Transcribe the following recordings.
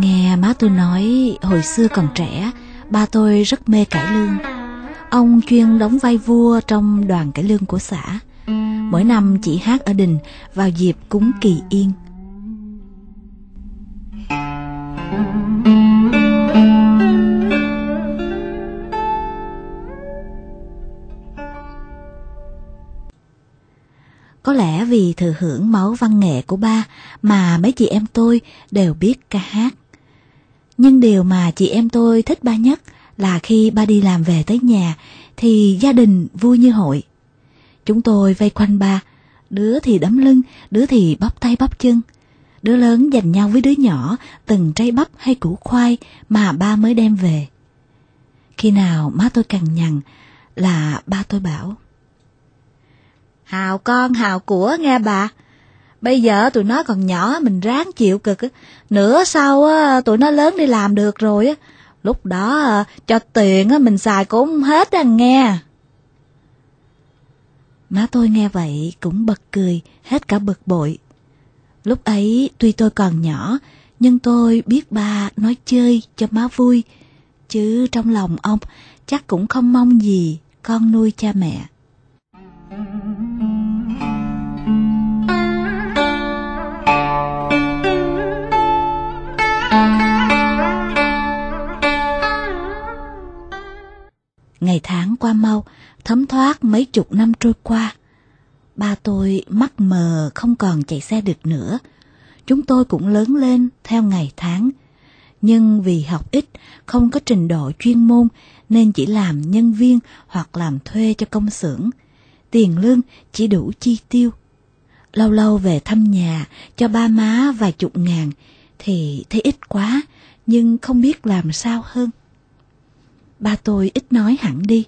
Nghe má tôi nói hồi xưa còn trẻ, ba tôi rất mê cải lương. Ông chuyên đóng vai vua trong đoàn cải lương của xã. Mỗi năm chỉ hát ở đình vào dịp cúng kỳ yên. Có lẽ vì thừa hưởng máu văn nghệ của ba mà mấy chị em tôi đều biết ca hát. Nhưng điều mà chị em tôi thích ba nhất là khi ba đi làm về tới nhà thì gia đình vui như hội. Chúng tôi vây quanh ba, đứa thì đấm lưng, đứa thì bắp tay bắp chân. Đứa lớn giành nhau với đứa nhỏ từng trái bắp hay củ khoai mà ba mới đem về. Khi nào má tôi cằn nhằn là ba tôi bảo Hào con hào của nghe bà. Bây giờ tụi nó còn nhỏ mình ráng chịu cực. Nửa sau tụi nó lớn đi làm được rồi. Lúc đó cho tiền mình xài cũng hết anh nghe. Má tôi nghe vậy cũng bật cười, hết cả bực bội. Lúc ấy tuy tôi còn nhỏ, nhưng tôi biết ba nói chơi cho má vui. Chứ trong lòng ông chắc cũng không mong gì con nuôi cha mẹ. Ngày tháng qua mau, thấm thoát mấy chục năm trôi qua. Ba tôi mắt mờ không còn chạy xe được nữa. Chúng tôi cũng lớn lên theo ngày tháng. Nhưng vì học ít, không có trình độ chuyên môn nên chỉ làm nhân viên hoặc làm thuê cho công xưởng. Tiền lương chỉ đủ chi tiêu. Lâu lâu về thăm nhà cho ba má vài chục ngàn thì thấy ít quá nhưng không biết làm sao hơn. Ba tôi ít nói hẳn đi,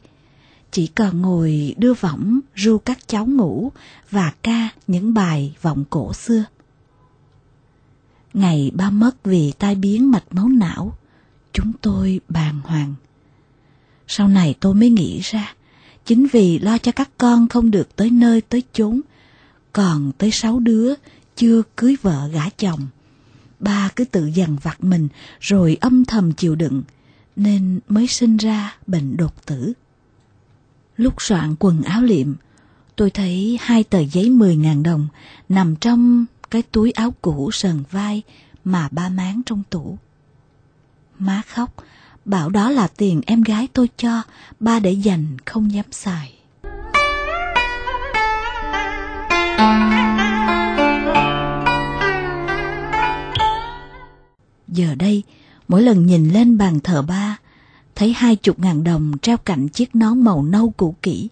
chỉ còn ngồi đưa võng ru các cháu ngủ và ca những bài vọng cổ xưa. Ngày ba mất vì tai biến mạch máu não, chúng tôi bàng hoàng. Sau này tôi mới nghĩ ra, chính vì lo cho các con không được tới nơi tới chốn, còn tới sáu đứa chưa cưới vợ gả chồng. Ba cứ tự dằn vặt mình rồi âm thầm chịu đựng, nên mới sinh ra bệnh đột tử. Lúc soạn quần áo liệm, tôi thấy hai tờ giấy 10.000 đồng nằm trong cái túi áo cũ sờn vai mà ba máng trong tủ. Má khóc, bảo đó là tiền em gái tôi cho, ba để dành không dám xài. Mỗi lần nhìn lên bàn thờ ba, thấy hai chục ngàn đồng treo cạnh chiếc nón màu nâu cũ kỹ.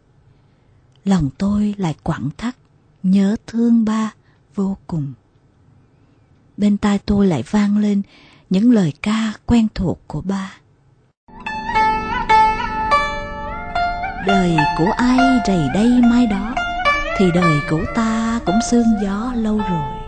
Lòng tôi lại quặn thắt, nhớ thương ba vô cùng. Bên tai tôi lại vang lên những lời ca quen thuộc của ba. Đời của ai rầy đây mai đó, thì đời của ta cũng sương gió lâu rồi.